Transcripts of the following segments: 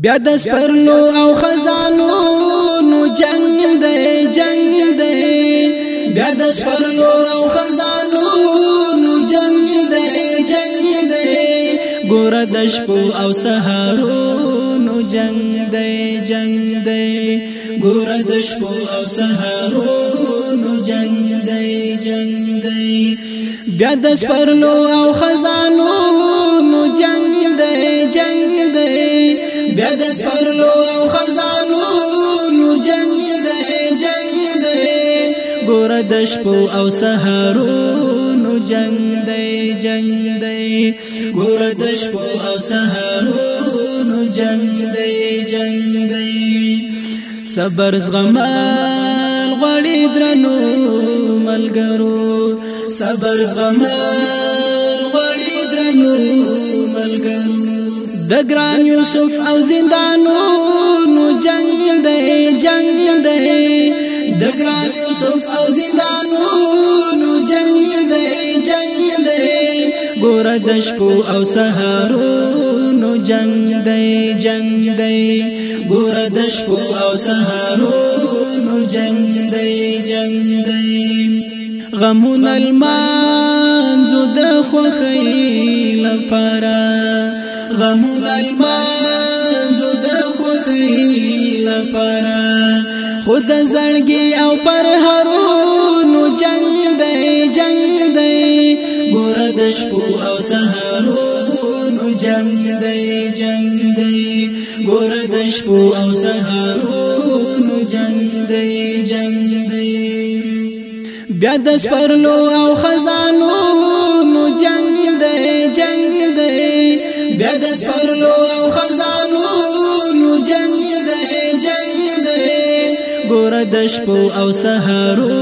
بیا د سپرلو او خزانو نو جنگ دی جنگ دی بیا د سپرلو او خزانو نو جنگ دی جنگ دی ګور د شپو او سهارو نو جنگ دی جنگ دی ګور د شپو او سهارو نو جنگ دی جنگ دی بیا د سپرلو او خزانو بیا د سپرلو او خزانو نو جنگ دې جنگ دې ګور د شپو او سحرو نو جنگ دې جنگ دې ګور د شپو او سحرو نو جنگ دې جنگ دې صبر زغمال غړي درنو ملګرو صبر زغمال غړي درنو ملګرو د ګران یوسف او زندانو نو جنگ دی جنگ دی د ګران یوسف او زندانو نو جنگ دی جنگ دی ګور د شپو او سهارو نو جنگ دی جنگ دی ګور د شپو او سهارو نو جنگ دی جنگ دی غمون المان زو د خوخی لپاره غمون المانزو د خوخی لپارا خود زړګي او پر هرونو جنگ دی جنگ دی ګور د شپو او سهارونو جنگ دی جنگ دی ګور د شپو او سهارونو جنگ دی جنگ دی بیا د سپرلو او خزانو د سپرلو او خزانو نو جنگ دی جنگ دی ګور د شپو او سحرو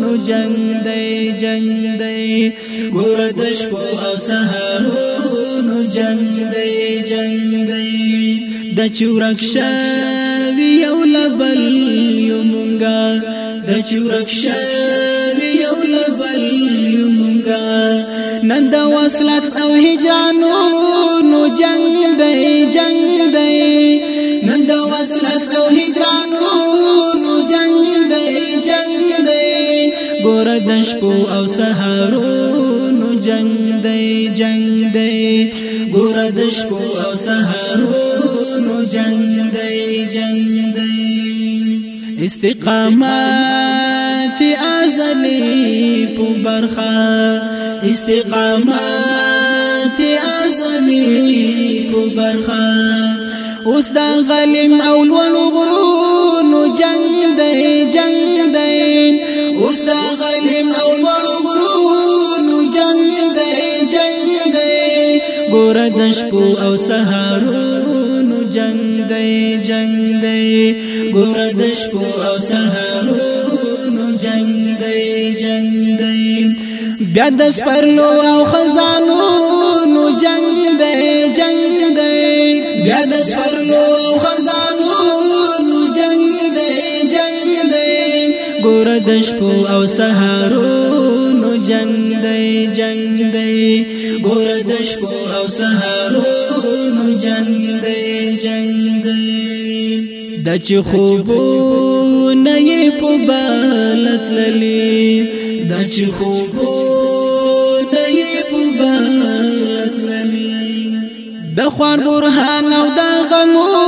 نو جنگ دی جنگ دی ګور د شپو او سحرو نو جنگ دی جنگ دی د چورکشا وی یو لبل یو مونږه د چورک شب یو لبل مونږه نن د وصلت او هجرانو غیرت او هجرانو نو جنگ دی جنگ دی ګور د شپو او سحرو نو جنگ دی جنگ دی ګور د شپو او سحرو نو جنگ دی جنگ دی استقامت ازلی په برخه استقامت ازلی په برخه اوس دا غلیم او لولو برونو جنگ دی جنگ دی اوس دا غلیم او لولو برونو جنگ دی جنگ دی ګور د شپو او سهارونو جنگ دی جنگ دی ګور د شپو او سهارونو جنگ دی جنگ دی بیا د سپرلو او خز د شپو او سهارونو جنگ دی جنگ دی ګور د شپو او سهارونو جنگ دی جنگ دی د چ خوبو نه یې په بالت للی د چ خوبو نه یې په بالت للی د خوار برهان او د غمو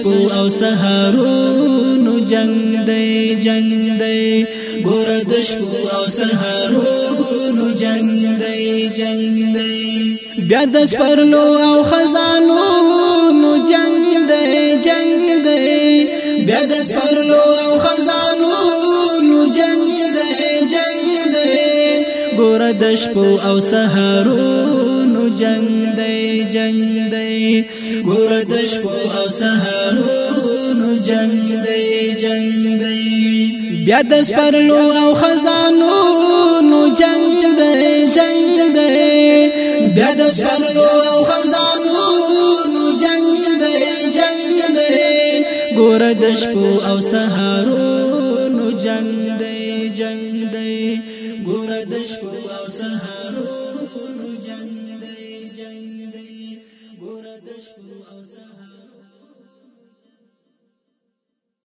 شپو او سهارونو جنگ دی جنگ دی ګور د شپو او سهارونو جنگ دی جنگ دی بیا د سپرلو او خزانو نو جنگ دی جنگ دی بیا د سپرلو او خزانو نو جنگ دی جنگ دی ګور د شپو او سهارونو جنگ دی جنگ دی ګور د شپو او سهارونو جنگ دی جنگ دی بیا د سپرلو او خزانو نو جنگ دی جنگ دی بیا د سپرلو او خزانو نو جنگ دی جنگ دی ګور د شپو او سهارونو جنگ دی جنگ دی ګور د شپو او سهارونو